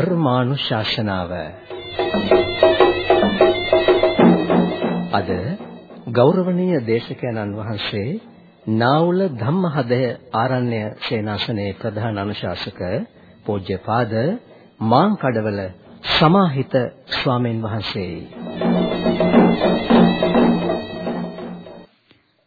ධර්මානුශාසනාව. අද ගෞරවනීය දේශකයන්න් වහන්සේ නාවුල ධම්මහදය ආරණ්‍ය සේනාසනයේ ප්‍රධාන අනුශාසක පූජ්‍යපාද මාංකඩවල සමාහිත ස්වාමීන් වහන්සේයි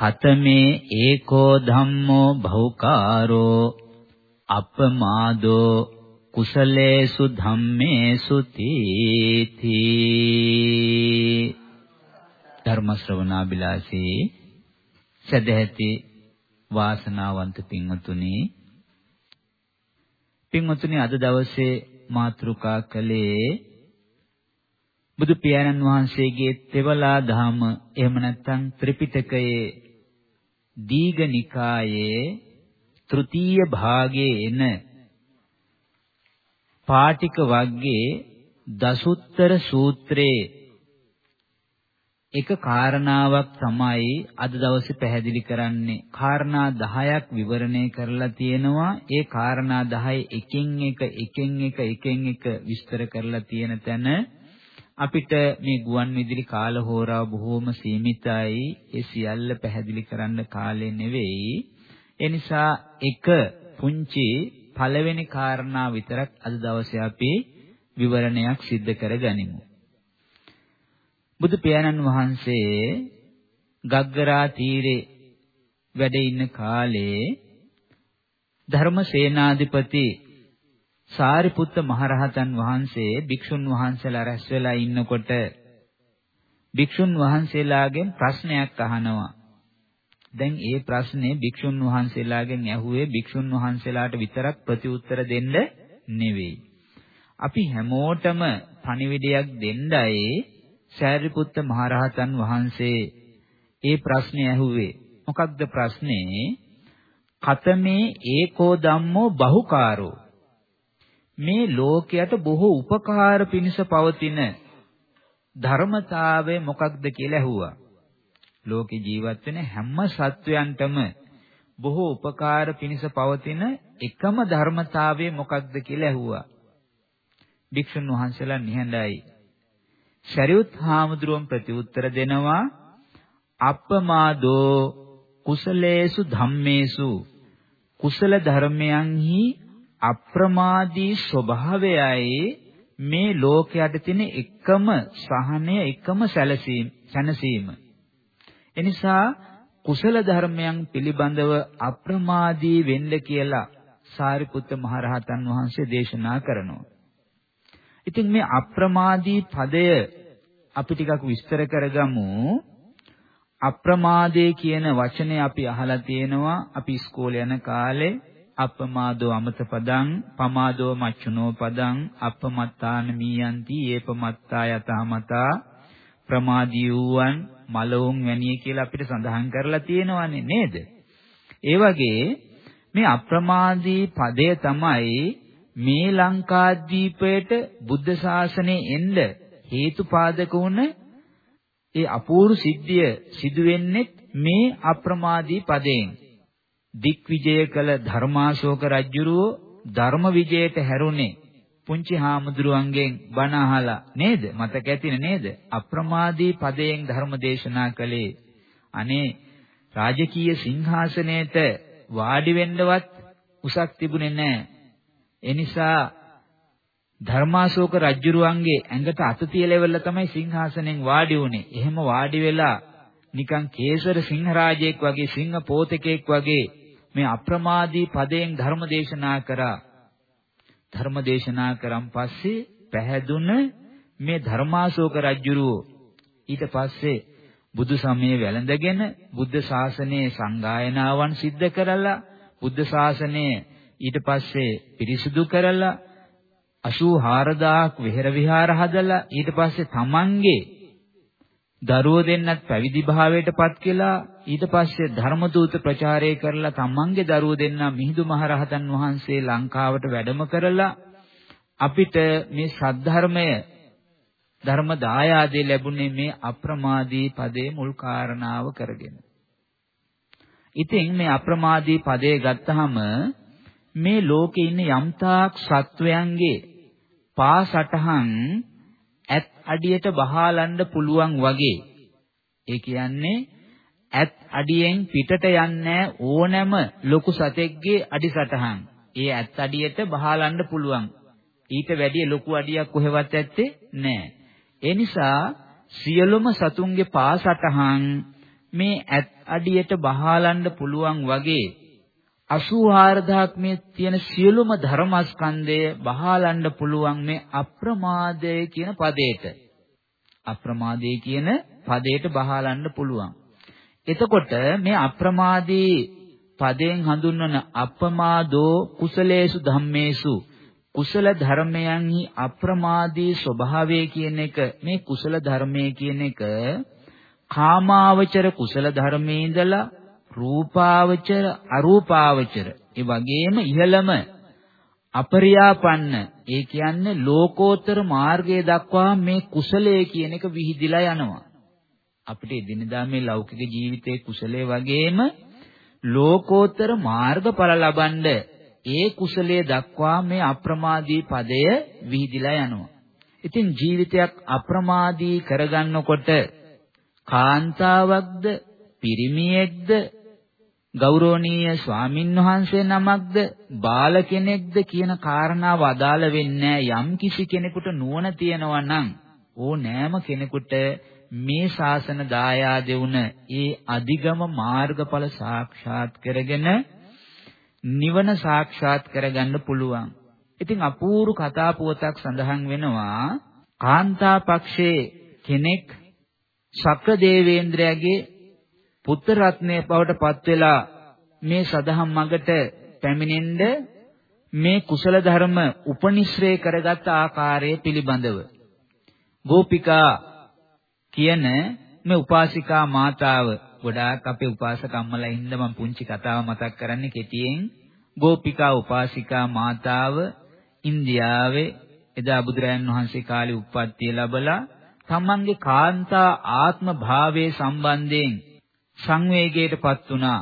කතමේ ඒකෝ ධම්මෝ භෞකාරෝ අපමාදෝ කුසලේසු ධම්මේසු තීති. ධර්ම ශ්‍රවණාබිලාසී සදැහැති වාසනාවන්ත පින්වතුනි පින්වතුනි අද දවසේ මාතෘකා කළේ බුදු පියාණන් වහන්සේගේ තෙවලා දහම එහෙම නැත්නම් ත්‍රිපිටකයේ දීඝනිකායේ තෘතීය භාගයේ එන පාටික වර්ගයේ දසුත්තර සූත්‍රයේ එක කාරණාවක් තමයි අද දවසේ පැහැදිලි කරන්නේ. කාරණා 10ක් විවරණය කරලා තියෙනවා. ඒ කාරණා 10 එකින් එක එකින් එක එකින් එක විස්තර කරලා තියෙන තැන අපිට මේ ගුවන් විදුලි කාල හෝරාව බොහෝම සීමිතයි. ඒ සියල්ල පැහැදිලි කරන්න කාලේ නෙවෙයි. ඒ නිසා එක පුංචි පළවෙනි කාරණා විතරක් අද දවසේ අපි විවරණයක් සිද්ධ කරගනිමු. බුදු පියාණන් වහන්සේ ගග්ගරා තීරේ වැඩ ඉන්න කාලේ ධර්මසේනාධිපති සාරිපුත්ත මහරහතන් වහන්සේ භික්ෂුන් වහන්සේලා රැස් වෙලා ඉන්නකොට භික්ෂුන් වහන්සේලාගෙන් ප්‍රශ්නයක් අහනවා. දැන් ඒ ප්‍රශ්නේ භික්ෂුන් වහන්සේලාගෙන් ඇහුවේ භික්ෂුන් වහන්සේලාට විතරක් ප්‍රතිඋත්තර දෙන්න නෙවෙයි. අපි හැමෝටම පණිවිඩයක් දෙන්නයි සාරිපුත්ත මහරහතන් වහන්සේ ඒ ප්‍රශ්නේ ඇහුවේ. මොකක්ද ප්‍රශ්නේ? කතමේ ඒකෝ ධම්මෝ බහුකාරෝ මේ ලෝකයට බොහෝ උපකාර පිණිස පවතින ධර්මතාවය මොකක්ද කියලා ඇහුවා. ලෝකේ ජීවත් වෙන හැම සත්වයන්ටම බොහෝ උපකාර පිණිස පවතින එකම ධර්මතාවය මොකක්ද කියලා ඇහුවා. භික්ෂුන් වහන්සේලා නිහඬයි. ශරියුත් හාමුදුරුවන් ප්‍රතිඋත්තර දෙනවා අප්පමාදෝ කුසලේසු ධම්මේසු කුසල ධර්මයන්හි අප්‍රමාදී ස්වභාවයයි මේ ලෝකයට තියෙන එකම සහනය එකම සැලසීම සැනසීම. එනිසා කුසල ධර්මයන් පිළිබඳව අප්‍රමාදී වෙන්න කියලා සාරිපුත්ත මහරහතන් වහන්සේ දේශනා කරනවා. ඉතින් මේ අප්‍රමාදී පදය අපි ටිකක් විස්තර කරගමු. අප්‍රමාදේ කියන වචනේ අපි අහලා තියෙනවා අපි ඉස්කෝලේ යන කාලේ අපමාදෝ අමත පදං පමාදෝ මච්චුනෝ පදං අපමත්තාන මීයන්ති ඒපමත්තා යතමතා ප්‍රමාදී වූවන් මලවුන් වැනිය කියලා අපිට සඳහන් කරලා තියෙනවානේ නේද? ඒ වගේ මේ අප්‍රමාදී පදය තමයි මේ ලංකාද්වීපයට බුද්ධ ශාසනය එන්න හේතුපාදක වුණ ඒ අපූර්ව සිද්ධිය සිදු වෙන්නේ මේ අප්‍රමාදී පදයෙන්. දික්විජය කළ ධර්මාශෝක රජුරෝ ධර්ම විජයට හැරුණේ පුංචි හාමුදුරුවන්ගෙන් බණ අහලා නේද? මතක ඇතිනේ නේද? අප්‍රමාදී පදයෙන් ධර්ම දේශනා කළේ. අනේ රාජකීය සිංහාසනයේට වාඩි වෙන්නවත් උසක් තිබුණේ නැහැ ඒ නිසා ධර්මාශෝක රජුරුවන්ගේ ඇඟට අත තියලෙවල තමයි සිංහාසනෙන් වාඩි වුනේ එහෙම වාඩි වෙලා නිකන් කේසර සිංහරාජයෙක් වගේ සිංහ පෝතකෙක් වගේ මේ අප්‍රමාදී පදයෙන් ධර්ම දේශනා කරා. ධර්ම දේශනා කරන් පස්සේ පැහැදුන මේ ධර්මාශෝක රජුරෝ ඊට පස්සේ බුදු සමය වැළඳගෙන බුද්ධ ශාසනයේ සංගායනාවන් සිද්ධ කරලා බුද්ධ ශාසනය ඊට පස්සේ පිරිසුදු කරලා 84000ක් විහෙර විහාර හදලා ඊට පස්සේ තමන්ගේ දරුවෝ දෙන්නත් පැවිදි භාවයටපත් කළා ඊට පස්සේ ධර්මදූත ප්‍රචාරය කරලා තමන්ගේ දරුවෝ දෙන්න මිහිඳු මහරහතන් වහන්සේ ලංකාවට වැඩම කරලා අපිට මේ සද්ධර්මය ධර්ම දායාදේ ලැබුණේ මේ අප්‍රමාදී පදේ මුල් කාරණාව කරගෙන. ඉතින් මේ අප්‍රමාදී පදේ ගත්තහම මේ ලෝකේ ඉන්න යම්තාක් සත්වයන්ගේ පාසටහන් ඇත් අඩියට බහාලන්න පුළුවන් වගේ. ඒ කියන්නේ ඇත් අඩියෙන් පිටට යන්නේ ඕනෑම ලොකු සතෙක්ගේ අඩි සටහන්. ඒ ඇත් අඩියට බහාලන්න පුළුවන්. ඊට වැඩිය ලොකු අඩියක් කොහෙවත් ඇත්තේ නැහැ. ඒ නිසා සියලුම සතුන්ගේ පාසටහන් මේ ඇත් අඩියට බහාලන්න පුළුවන් වගේ 84000ක් මේ තියෙන සියලුම ධර්මස්කන්ධය බහාලන්න පුළුවන් මේ අප්‍රමාදය කියන පදේට. අප්‍රමාදේ කියන පදේට බහාලන්න පුළුවන්. එතකොට මේ අප්‍රමාදී පදයෙන් හඳුන්වන අපමාදෝ කුසලේසු ධම්මේසු කුසල ධර්මයන්හි අප්‍රමාදී ස්වභාවය කියන එක මේ කුසල ධර්මයේ කියන එක කාමාවචර කුසල ධර්මයේ ඉඳලා රූපාවචර අරූපාවචර. ඒ වගේම ඉහළම අපරියාපන්න. ඒ කියන්නේ ලෝකෝත්තර මාර්ගය දක්වා මේ කුසලයේ කියන එක විහිදිලා යනවා. අපිට එදිනදා මේ ලෞකික ජීවිතයේ කුසලයේ වගේම ලෝකෝත්තර මාර්ගඵල ලබනද ඒ කුසලයේ දක්වා මේ අප්‍රමාදී පදය විහිදිලා යනවා. ඉතින් ජීවිතයක් අප්‍රමාදී කරගන්නකොට කාන්තාවක්ද පිරිමියෙක්ද ගෞරවනීය ස්වාමින් වහන්සේ නමක්ද බාල කෙනෙක්ද කියන කාරණාව අදාළ වෙන්නේ යම් කිසි කෙනෙකුට නුවණ තියෙනවා නම් ඕනෑම කෙනෙකුට මේ ශාසන දායාදේ වුණ ඒ අධිගම මාර්ගඵල සාක්ෂාත් කරගෙන නිවන සාක්ෂාත් කරගන්න පුළුවන්. ඉතින් අපූර්ව කතා පුවතක් සඳහන් වෙනවා කාන්තා පක්ෂයේ කෙනෙක් ශක්‍ර දේවේන්ද්‍රයාගේ පුත්‍ර රත්නය බවට පත් වෙලා මේ සදහම් මගට පැමිණෙන්න මේ කුසල ධර්ම උපනිශ්‍රේ කරගත් ආකාරය පිළිබඳව. ගෝපිකා කියන මේ උපාසිකා මාතාව ගොඩාක් අපේ උපාසක අම්මලා හින්දා මම පුංචි කතාව මතක් කරන්නේ කෙටියෙන් ගෝපිකා උපාසිකා මාතාව ඉන්දියාවේ එදා බුදුරයන් වහන්සේ කාලේ උප්පත්තිය ලැබලා තමන්ගේ කාන්තා ආත්ම භාවයේ සම්බන්ධයෙන් සංවේගයටපත් වුණා.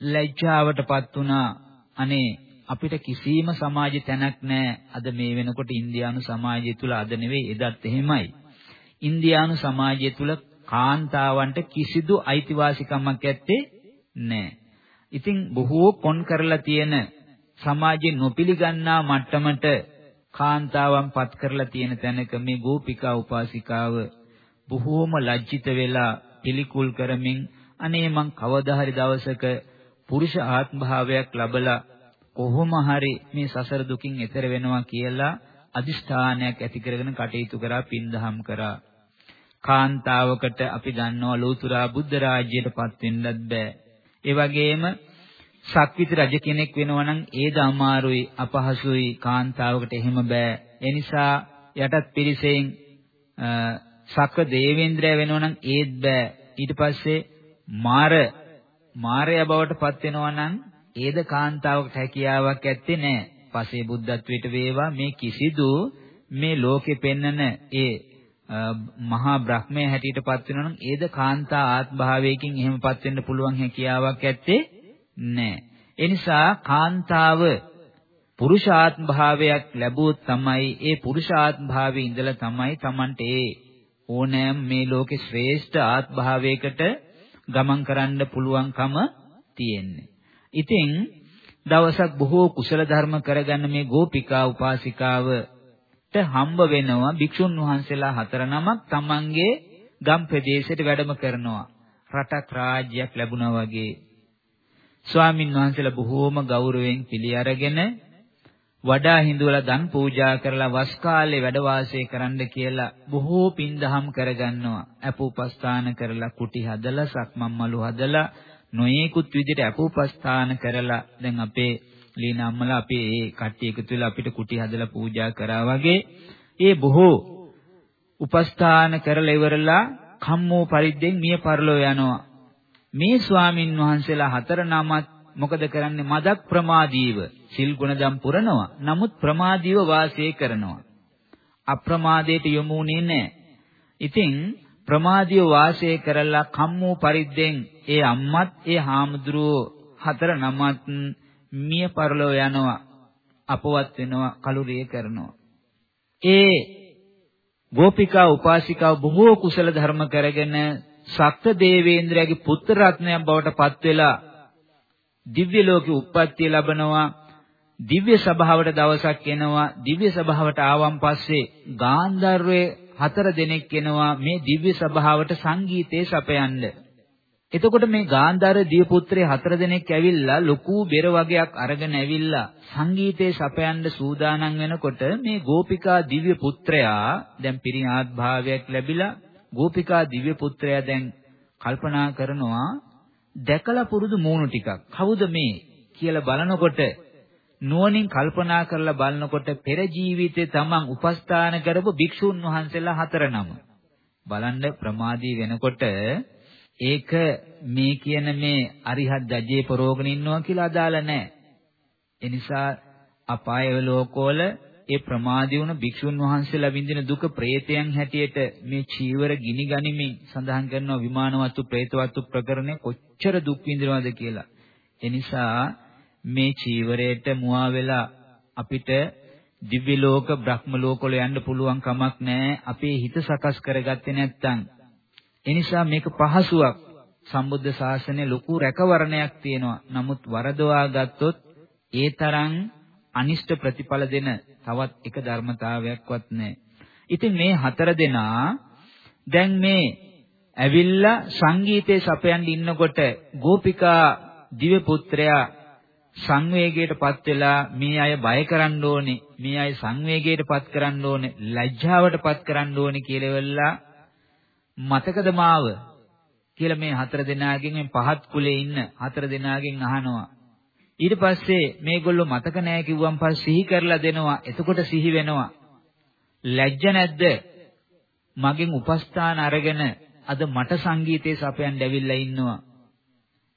ලැජ්ජාවටපත් වුණා. අනේ අපිට කිසිම සමාජ තැනක් නැහැ අද මේ වෙනකොට ඉන්දියානු සමාජය තුල අද නෙවෙයි එදත් එහෙමයි. ඉන්දියානු සමාජය තුල කාන්තාවන්ට කිසිදු අයිතිවාසිකමක් ඇත්තේ නැහැ ඉතින් බොහෝ කොන් කරලා තියෙන සමාජයේ නොපිළිගන්නා මට්ටමට කාන්තාවන් පත් කරලා තියෙන තැනක මේ ගෝපිකා උපාසිකාව බොහෝම ලැජ්ජිත වෙලා පිළිකුල් කරමින් අනේ මං කවදා හරි දවසක පුරුෂ ආත්ම භාවයක් ලබලා කොහොම හරි මේ සසර දුකින් එතර වෙනවා කියලා අදිෂ්ඨානයක් ඇති කරගෙන කටයුතු කරා පින්දහම් කරා. කාන්තාවකට අපි දන්නවා ලෝතුරා බුද්ධ රාජ්‍යයටපත් වෙන්නත් බෑ. ඒ වගේම සක්විති රජ කෙනෙක් වෙනවා නම් ඒද අමාරුයි අපහසුයි කාන්තාවකට එහෙම බෑ. ඒ නිසා යටත් පිරිසෙන් සක්‍ර දේවේන්ද්‍රය වෙනවා නම් ඒත් බෑ. ඊට පස්සේ මාර මාරය බවට පත් වෙනවා නම් ඒද කාන්තාවකට හැකියාවක් ඇත්තේ නැහැ. පසේ බුද්ධත්වයට වේවා මේ කිසිදු මේ ලෝකෙ පෙන්නන ඒ මහා බ්‍රහ්මයා හැටියට පත් වෙනවා නම් ඒද කාන්තා ආත්භාවයකින් එහෙමපත් වෙන්න පුළුවන් හැකියාවක් ඇත්තේ නැහැ. ඒ නිසා කාන්තාව පුරුෂාත්ම භාවයක් ලැබුවොත් තමයි ඒ පුරුෂාත්ම භාවයේ ඉඳලා තමයි Tamante ඒ ඕනෑම මේ ලෝකේ ශ්‍රේෂ්ඨ ආත්ම භාවයකට ගමන් කරන්න පුළුවන්කම තියෙන්නේ. ඉතින් දවසක් බොහෝ කුසල ධර්ම කරගන්න මේ ගෝපිකා උපාසිකාවට හම්බ වෙනවා භික්ෂුන් වහන්සේලා හතර නමක් තමන්ගේ ගම් ප්‍රදේශයට වැඩම කරනවා. රටක් රාජ්‍යයක් ලැබුණා වගේ ස්වාමින් වහන්සේලා බොහෝම ගෞරවයෙන් පිළි අරගෙන වඩා හිඳුවලා දන් පූජා කරලා වස් කාලේ වැඩ වාසය කරන්න කියලා බොහෝ පින්දහම් කරගන්නවා. අපෝපස්ථාන කරලා කුටි හදලා සක්මන් මලු හදලා නොයේකුත් විදිහට අපෝපස්ථාන කරලා දැන් අපේ ලීනා අම්මලා අපි ඒ කට්ටිය එකතු වෙලා අපිට කුටි හදලා පූජා කරා වගේ ඒ බොහෝ උපස්ථාන කරලා ඉවරලා කම්මෝ පරිද්දෙන් මිය පරලෝ යනවා. මේ ස්වාමින් වහන්සේලා හතර නමත් මොකද කරන්නේ මදක් ප්‍රමාදීව සිල් ගුණදම් පුරනවා. නමුත් ප්‍රමාදීව වාසය කරනවා. අප්‍රමාදයට යොමුුනේ නැහැ. ඉතින් ප්‍රමාදීව වාසය කරලා කම්මෝ පරිද්දෙන් ඒ අම්මත් ඒ හාමුදුරුවෝ හතර නමත් මිය පරලෝ යනවා. අපවත් වෙනවා කලුරිය කරනවා. ඒ ගෝපිකා උපාසිකාව බොහෝ කුසල ධර්ම කරගෙන සක්ත දේවේන්ද්‍රයාගේ පුත්‍ර රත්නයක් බවට පත් වෙලා දිව්‍ය ලෝකේ උප්පත්තිය ලබනවා දිව්‍ය සභාවට දවසක් එනවා දිව්‍ය සභාවට ආවන් පස්සේ ගාන්ධර්වයේ හතර දෙනෙක් එනවා මේ දිව්‍ය සභාවට සංගීතය සපයන්න. එතකොට මේ ගාන්ධාර දියපුත්‍රයේ හතර දෙනෙක් ඇවිල්ලා ලොකු බෙර වගේක් අරගෙන ඇවිල්ලා සංගීතේ සපයන්න සූදානම් වෙනකොට මේ ගෝපිකා දිව්‍ය පුත්‍රයා දැන් පිරියාත් භාවයක් ලැබිලා ගෝපිකා දිව්‍ය පුත්‍රයා දැන් කල්පනා කරනවා දැකලා පුරුදු මූණු ටිකක් කවුද මේ කියලා බලනකොට නුවණින් කල්පනා කරලා බලනකොට පෙර ජීවිතේ තමන් උපස්ථාන කරපු භික්ෂුන් වහන්සේලා හතර නම බලන්න ප්‍රමාදී වෙනකොට ඒක මේ කියන මේ අරිහත් දජේ පරෝගණ ඉන්නවා කියලා අදාළ නැහැ. ඒ නිසා අපාය ලෝකවල ඒ ප්‍රමාදී වුණ භික්ෂුන් වහන්සේලා විඳින දුක ප්‍රේතයන් හැටියට මේ චීවර ගිනි ගනිමින් සඳහන් කරනවා විමානවත්තු ප්‍රේතවත්තු ප්‍රකරණය කොච්චර දුක් විඳිනවද කියලා. ඒ නිසා මේ චීවරයට මුවා වෙලා අපිට දිව්‍ය ලෝක බ්‍රහ්ම ලෝක වල යන්න පුළුවන් කමක් නැහැ. අපේ හිත සකස් කරගත්තේ නැත්නම් එනිසා මේක පහසුවක්. සම්බුද්ධ ශාසනයේ ලොකු රැකවරණයක් තියෙනවා. නමුත් වරදවා ගත්තොත් ඒ තරම් අනිෂ්ට ප්‍රතිඵල දෙන තවත් එක ධර්මතාවයක්වත් නැහැ. ඉතින් මේ හතර දෙනා දැන් මේ ඇවිල්ලා සංගීතයේ සපයන් ඉන්නකොට ගෝපිකා දිව පුත්‍රයා සංවේගයටපත් වෙලා මේ අය බය කරන්න ඕනේ මේ අය සංවේගයටපත් කරන්න ඕනේ ලැජ්ජාවටපත් කරන්න ඕනේ කියලා වෙලා මතකද මාව කියලා මේ හතර දෙනාගෙන් මේ පහත් කුලේ ඉන්න හතර දෙනාගෙන් අහනවා. ඊට පස්සේ මේගොල්ලෝ මතක නැහැ කිව්වන් පස්සේ සිහි කරලා දෙනවා. එතකොට සිහි වෙනවා. ලැජ්ජ නැද්ද? මගෙන් උපස්ථාන අරගෙන අද මට සංගීතයේ සපයන් දැවිලා ඉන්නවා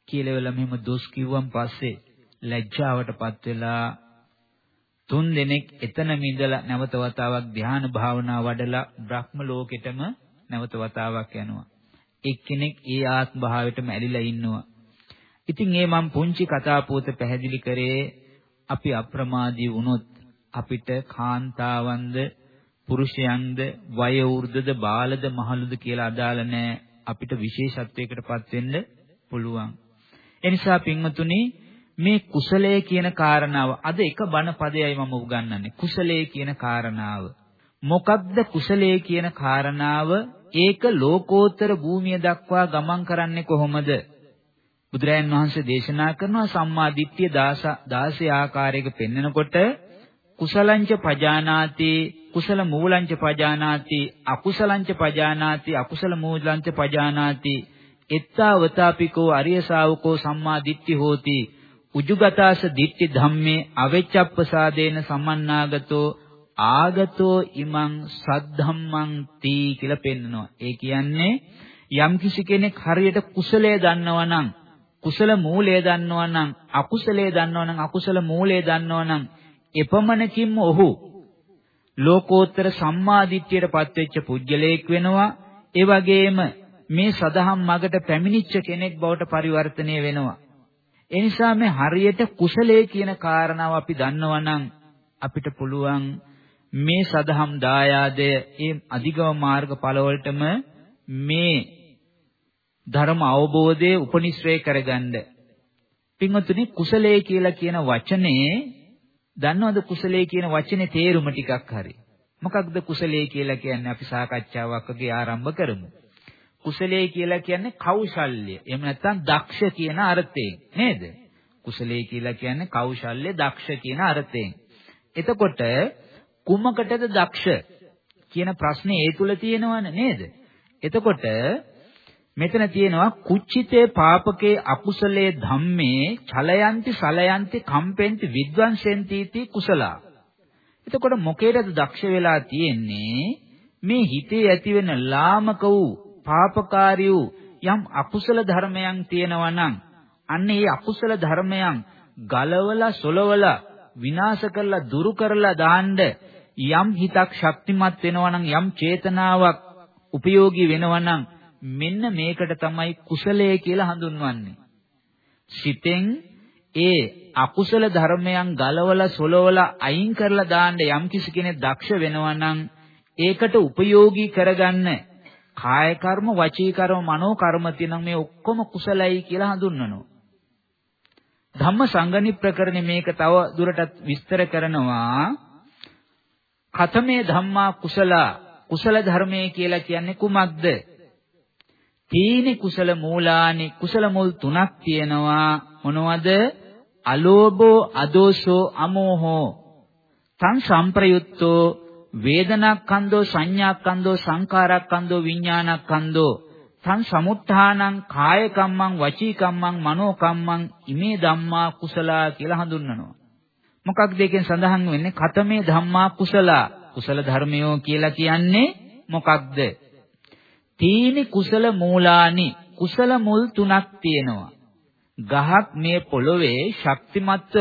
කියලා වෙලා මෙහෙම දොස් කිව්වන් පස්සේ ලැජ්ජාවටපත් වෙලා තුන් දෙනෙක් එතනම ඉඳලා නැවත වතාවක් ධ්‍යාන භාවනා වඩලා බ්‍රහ්ම ලෝකෙටම නැවත වතාවක් යනවා. එක්කෙනෙක් ඒ ආත්ම භාවයටම ඇලිලා ඉන්නවා. ඉතින් මේ මම පුංචි කතා පොත පැහැදිලි කරේ අපි අප්‍රමාදී වුණොත් අපිට කාන්තාවන්ද පුරුෂයන්ද වය වෘද්ධද බාලද මහලුද කියලා අදාළ නැහැ අපිට විශේෂත්වයකටපත් වෙන්න පුළුවන්. එනිසා පින්වතුනි මේ කුසලයේ කියන කාරණාව අද එක බණ පදයයි මම උගන්වන්නේ කුසලයේ කියන කාරණාව. මොකක්ද කුසලයේ කියන කාරණාව ඒක ලෝකෝත්තර භූමිය දක්වා ගමන් කරන්නේ කොහොමද? බුදුරයන් වහන්සේ දේශනා කරනවා සම්මා දිට්ඨිය 16 ආකාරයක පෙන්වනකොට කුසලංච පජානාති කුසල මූලංච පජානාති අකුසලංච පජානාති අකුසල මූලංච පජානාති එත්තාවතාපිකෝ අරිය ශාවකෝ සම්මා දිට්ඨි හෝති උජුගතාස දිට්ඨි ධම්මේ අවෙච්ඡප්පසාදේන සමන්නාගතෝ ආගතෝ ඉමං සද්ධම්මං තී කියලා පෙන්නනවා. ඒ කියන්නේ යම් කිසි කෙනෙක් හරියට කුසලයේ දන්නවනම් කුසල මූලයේ දන්නවනම් අකුසලයේ දන්නවනම් අකුසල මූලයේ දන්නවනම් එපමණකින්ම ඔහු ලෝකෝත්තර සම්මාදිට්ඨියටපත් වෙච්ච පුජ්‍යලයක් වෙනවා. ඒ වගේම මේ සදහම් මගට පැමිණිච්ච කෙනෙක් බවට පරිවර්තනය වෙනවා. ඒ නිසා මේ හරියට කුසලයේ කියන කාරණාව අපි දන්නවනම් අපිට පුළුවන් මේ සදහම් දායාදය ඒ අධිගම මාර්ගඵලවලටම මේ ධර්ම අවබෝධයේ උපනිශ්‍රේ කරගන්න. පින්වතුනි කුසලයේ කියලා කියන වචනේ දන්නවද කුසලයේ කියන වචනේ තේරුම ටිකක් හරි. මොකක්ද කුසලයේ කියලා කියන්නේ අපි සාකච්ඡාවක් වගේ ආරම්භ කරමු. කුසලයේ කියලා කියන්නේ කෞශල්‍ය. එහෙම නැත්නම් දක්ෂ කියන අර්ථයෙන් නේද? කුසලයේ කියලා කියන්නේ කෞශල්‍ය දක්ෂ කියන අර්ථයෙන්. එතකොට මෙතන තියෙනවා කුච්චිතේ පාපකේ අකුසලේ ධම්මේ චලයන්ති සලයන්ති කම්පෙන්ති විද්වංසෙන්ති තී කුසලා. එතකොට මොකේද දක්ෂ වෙලා තියෙන්නේ මේ හිතේ ඇතිවෙන ලාමක වූ පාපකාරී වූ යම් අකුසල ධර්මයන් තියෙනවා නම් අන්න ඒ අකුසල ධර්මයන් ගලවලා සොලවලා විනාශ කරලා දුරු කරලා දාන්න යම් හිතක් ශක්තිමත් වෙනවා නම් යම් චේතනාවක් උපයෝගී වෙනවා නම් මෙන්න මේකට තමයි කුසලය කියලා හඳුන්වන්නේ. සිතෙන් ඒ අකුසල ධර්මයන් ගලවලා සොලවලා අයින් කරලා දාන්න යම් කිසි කෙනෙක් දක්ෂ වෙනවා නම් ඒකට උපයෝගී කරගන්න කාය කර්ම, වචී කර්ම, මනෝ කර්ම තියෙන මේ ඔක්කොම කුසලයි කියලා හඳුන්වනවා. ධම්ම සංගණි ප්‍රකරණේ මේක තව දුරටත් විස්තර කරනවා. කතමේ ධම්මා කුසල කුසල ධර්මයේ කියලා කියන්නේ කුමක්ද? තීනි කුසල මූලානි කුසල මුල් තුනක් තියෙනවා මොනවද අලෝභෝ අදෝසෝ අමෝහෝ තං සම්ප්‍රයුක්තෝ වේදනාක්ඛන්‍தோ සංඥාක්ඛන්‍தோ සංඛාරක්ඛන්‍தோ විඥානක්ඛන්‍தோ තං සමුත්ථානං කාය කම්මං වචී කම්මං මනෝ කම්මං ඉමේ ධම්මා කුසලා කියලා හඳුන්වනවා. මොකක්ද ඒකෙන් සඳහන් වෙන්නේ? කතමේ ධම්මා කුසලා. කුසල ධර්මයෝ කියලා කියන්නේ මොකක්ද? තීනි කුසල මූලානි. කුසල මුල් තුනක් තියෙනවා. ගහක් මේ පොළොවේ ශක්තිමත්ව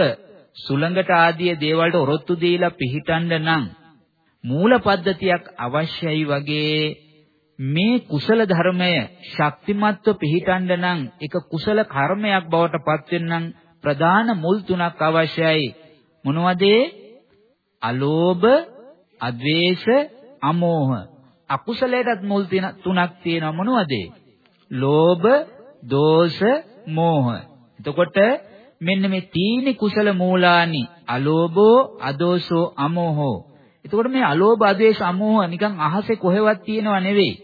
සුළඟට ආදී දේවල්ට ඔරොත්තු දීලා පිහිටන්න නම් මූල පද්ධතියක් අවශ්‍යයි වගේ මේ කුසල ධර්මය ශක්තිමත්ව පිහිටන්න නම් ඒක කුසල කර්මයක් බවට පත් වෙන්න ප්‍රධාන මුල් තුනක් අවශ්‍යයි මොනවද අලෝභ අද්වේෂ අමෝහ අකුසලයටත් මුල් තුනක් තියෙනවා මොනවද? ලෝභ, දෝෂ, මෝහ. එතකොට මෙන්න මේ තීනි කුසල මූලානි අලෝභෝ, අදෝසෝ, අමෝහෝ. එතකොට මේ අලෝභ ආදේශ අමෝහ නිකන් අහසේ කොහෙවත් තියෙනව නෙවෙයි.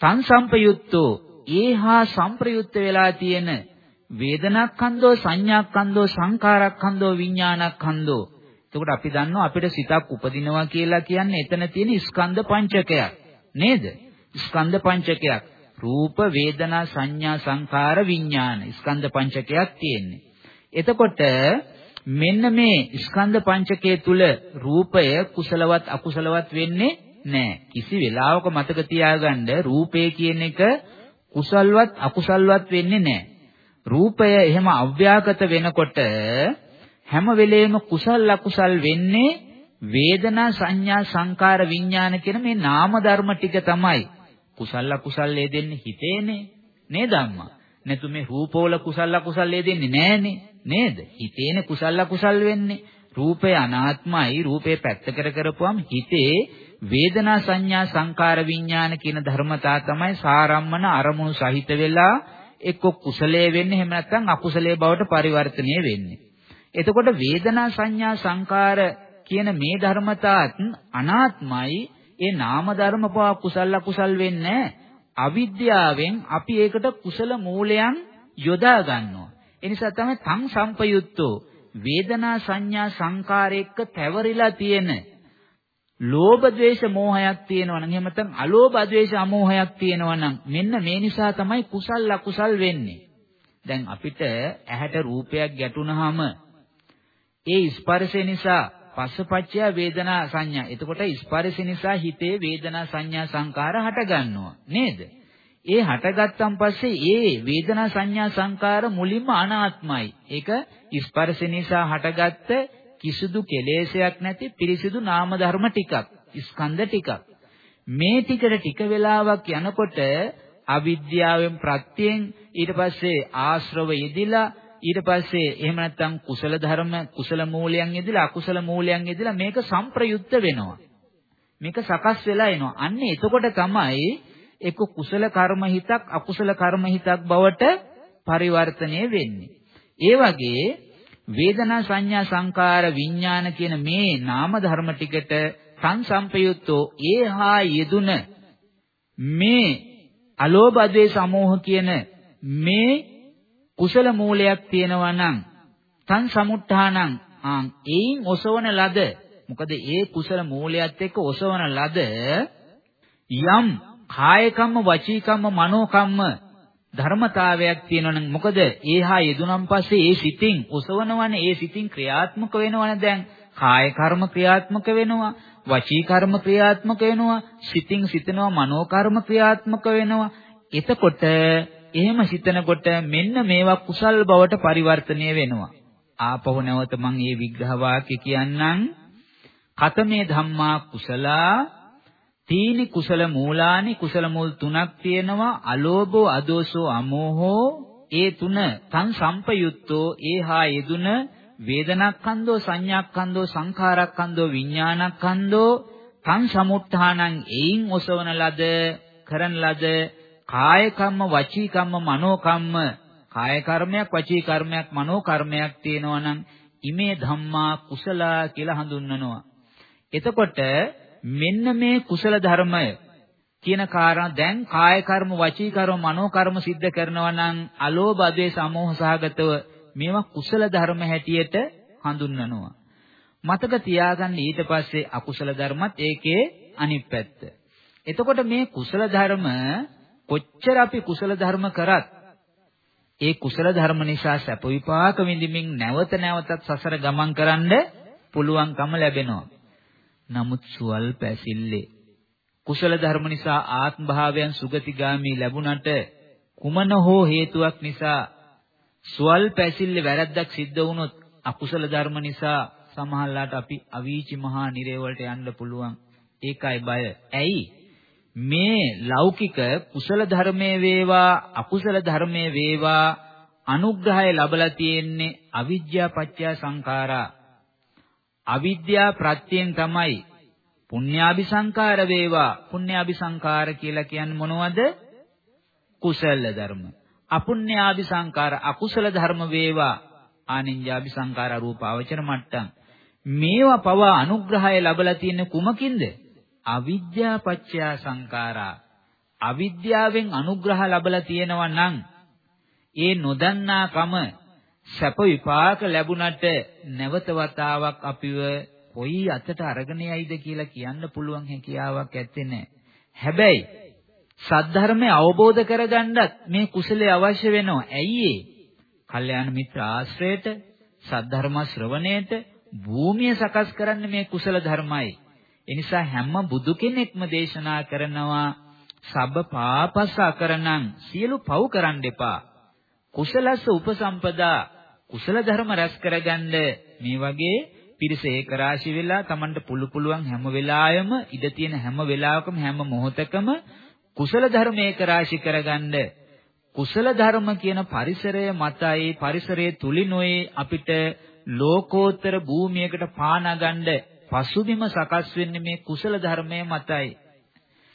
තන් සම්පයුත්තෝ ඒහා සම්ප්‍රයුක්ත වෙලා තියෙන වේදනාක්ඛන්தோ සංඥාක්ඛන්தோ සංඛාරක්ඛන්தோ විඥානක්ඛන්தோ එතකොට අපි දන්නවා අපිට සිතක් උපදිනවා කියලා කියන්නේ එතන තියෙන ස්කන්ධ පංචකයක් නේද? ස්කන්ධ පංචකයක් රූප වේදනා සංඥා සංකාර විඥාන ස්කන්ධ පංචකයක් තියෙන්නේ. එතකොට මෙන්න මේ ස්කන්ධ පංචකයේ තුල රූපය කුසලවත් අකුසලවත් වෙන්නේ නැහැ. කිසි වෙලාවක මතක තියාගන්න රූපය කියන එක කුසල්වත් අකුසල්වත් වෙන්නේ නැහැ. රූපය එහෙම අව්‍යාකත වෙනකොට හැම වෙලේම කුසල් අකුසල් වෙන්නේ වේදනා සංඥා සංකාර විඥාන කියන මේ නාම ධර්ම ටික තමයි. කුසල් අකුසල් දෙන්නේ හිතේනේ නේද අම්මා? නැතු මේ රූපවල කුසල් අකුසල් දෙන්නේ නෑනේ නේද? හිතේනේ කුසල් අකුසල් වෙන්නේ. රූපය අනාත්මයි රූපේ පැත්තකට කරපුවම හිතේ වේදනා සංඥා සංකාර විඥාන කියන ධර්මතා තමයි සාරම්මන අරමුණු සහිත වෙලා එක්ක කුසලයේ වෙන්නේ එහෙම නැත්නම් අකුසලයේ බවට පරිවර්තනය වෙන්නේ. එතකොට වේදනා සංඥා සංකාර කියන මේ ධර්මතාත් අනාත්මයි ඒ නාම ධර්ම පවා කුසල අකුසල් වෙන්නේ අවිද්‍යාවෙන් අපි ඒකට කුසල මූලයන් යොදා ගන්නවා. ඒ නිසා තමයි තං සම්පයුත්තෝ වේදනා සංඥා සංකාර එක්ක තැවරිලා තියෙන ලෝභ ද්වේෂ මෝහයක් තියෙනවා නම් එහෙම නැත්නම් අලෝභ ද්වේෂ අමෝහයක් තියෙනවා නම් මෙන්න මේ නිසා තමයි කුසල් අකුසල් වෙන්නේ. දැන් අපිට ඇහැට රූපයක් ගැටුනහම ඒ ස්පර්ශය නිසා පස්සපච්චය වේදනා සංඥා. එතකොට ස්පර්ශ නිසා හිතේ වේදනා සංඥා සංකාර හට ගන්නවා. නේද? ඒ හටගත්තන් පස්සේ ඒ වේදනා සංඥා සංකාර මුලින්ම අනාත්මයි. ඒක ස්පර්ශ නිසා හටගත්ත කිසිදු කෙලෙසයක් නැති පිරිසිදු නාම ධර්ම ටිකක්, ස්කන්ධ ටිකක්. මේ ටිකට ටික වෙලාවක් යනකොට අවිද්‍යාවෙන් ප්‍රත්‍යයෙන් ඊට පස්සේ ආශ්‍රව යෙදිලා ඊට පස්සේ එහෙම නැත්නම් කුසල ධර්ම කුසල මූලයන් යෙදලා අකුසල මූලයන් යෙදලා මේක සංප්‍රයුක්ත වෙනවා. මේක සකස් වෙලා එනවා. අන්න එතකොට තමයි එක්ක කුසල කර්ම හිතක් අකුසල කර්ම හිතක් බවට පරිවර්තනය වෙන්නේ. ඒ වගේ වේදනා සංඥා සංකාර විඥාන කියන මේ නාම ධර්ම ටිකට සංසම්පයුත්තෝ ඒහා යෙදුන මේ අලෝභ අධේ සමෝහ කියන මේ කුසල මූලයක් තියෙනවා නම් තන් සමුත්ථානං ආන් ඒයින් ඔසවන ලද මොකද ඒ කුසල මූලයත් එක්ක ඔසවන ලද යම් කාය කම්ම වචී කම්ම මනෝ කම්ම ධර්මතාවයක් තියෙනවනම් මොකද? ඒහා යෙදුනම් පස්සේ ඒ සිතින් ඔසවනවනේ. ඒ සිතින් ක්‍රියාත්මක වෙනවනේ. දැන් කාය කර්ම ක්‍රියාත්මක වෙනවා වචී කර්ම ක්‍රියාත්මක වෙනවා සිතින් සිතනවා මනෝ කර්ම ක්‍රියාත්මක වෙනවා. එතකොට එහෙම සිතනකොට මෙන්න මේවා කුසල් බවට පරිවර්තනය වෙනවා. ආපහු නැවත මම මේ විග්‍රහ වාක්‍ය කියන්නම්. කතමේ ධම්මා කුසලා තීනි කුසල මූලානි කුසල මුල් තුනක් තියෙනවා. අලෝභෝ අදෝසෝ අමෝහෝ. ඒ තුන තන් සම්පයුත්තෝ. ඒහා යෙදුන වේදනක්ඛන්தோ සංඥාක්ඛන්தோ සංඛාරක්ඛන්தோ විඥානක්ඛන්தோ තන් සමුත්ථානං එයින් ඔසවන ලද කරන ලද කාය කම්ම වචී කම්ම මනෝ කම්ම. කාය කර්මයක් වචී කර්මයක් මනෝ කර්මයක් තියෙනවා නම් ඉමේ ධම්මා කුසලා කියලා හඳුන්වනවා. එතකොට මෙන්න මේ කුසල ධර්මය කියන කාරණා දැන් කාය කර්ම වචී කර්ම මනෝ කර්ම සිද්ධ කරනවා නම් අලෝභ අධේ සමෝහ සහගතව මේවා කුසල ධර්ම හැටියට හඳුන්වනවා. මතක තියාගන්න ඊට පස්සේ අකුසල ධර්මත් ඒකේ අනිත් පැත්ත එතකොට මේ කුසල ධර්ම කොච්චර අපි කුසල ධර්ම කරත් ඒ කුසල ධර්ම නිසා සැප විපාක විඳින්මින් නැවත නැවතත් සසර ගමන් කරන්න පුළුවන්කම ලැබෙනවා. නමුත් සුවල්ප ඇසිල්ලේ කුසල ධර්ම නිසා ආත්ම භාවයන් සුගතිගාමී ලැබුණට කුමන හෝ හේතුවක් නිසා සුවල්ප ඇසිල්ලේ වැරද්දක් සිද්ධ වුණොත් අකුසල ධර්ම නිසා සමහරලාට අපි අවීචි මහා නිරේ වලට යන්න පුළුවන්. ඒකයි බය. ඇයි? මේ ලෞකික කුසල ධර්මයේ වේවා අකුසල ධර්මයේ වේවා අනුග්‍රහය ලැබලා තියෙන්නේ අවිද්‍යා පත්‍ය සංඛාරා. අවිද්‍යා ප්‍රත්‍යයෙන් තමයි පුඤ්ඤාභි සංකාර වේවා. පුඤ්ඤාභි සංකාර කියලා කියන්නේ මොනවද? කුසල ධර්ම. අපුඤ්ඤාභි සංකාර අකුසල ධර්ම වේවා. ආනිඤ්ඤාභි සංකාර රූපාවචර මට්ටම්. මේවා පවා අනුග්‍රහය ලැබලා තියෙන කුමකින්ද? අවිද්‍යා පත්‍ය සංකාරා අවිද්‍යාවෙන් අනුග්‍රහ ලැබලා තියෙනවා නම් ඒ නොදන්නාකම සැප විපාක ලැබුණට නැවත වතාවක් අපිව කොයි අතට අරගෙන යයිද කියලා කියන්න පුළුවන් හැකියාවක් ඇත්තේ නැහැ. හැබැයි සද්ධර්මය අවබෝධ කරගන්නත් මේ කුසලයේ අවශ්‍ය වෙනවා. ඇයි ඒ? කල්යාණ මිත්‍ර ආශ්‍රයයට, සද්ධර්ම ශ්‍රවණයට භූමිය සකස් කරන්න මේ කුසල ධර්මයි. එනිසා හැම බුදු කෙනෙක්ම දේශනා කරනවා සබ්බ පාපස්ස අකරණං සියලු පව් කරන්න එපා. කුසලස්ස උපසම්පදා කුසල ධර්ම රැස් කරගන්න මේ වගේ පිරිස ඒක රාශි වෙලා Tamanට පුළු පුළුවන් හැම වෙලාවෙම ඉඩ තියෙන හැම වෙලාවකම හැම මොහොතකම කුසල ධර්ම ඒක රාශි කරගන්න. කුසල ධර්ම කියන පරිසරය මතයි. පරිසරයේ තුලිනොයි අපිට ලෝකෝත්තර භූමියකට පානා ගන්න පසුබිම සකස් වෙන්නේ මේ කුසල ධර්මයේ මතයි.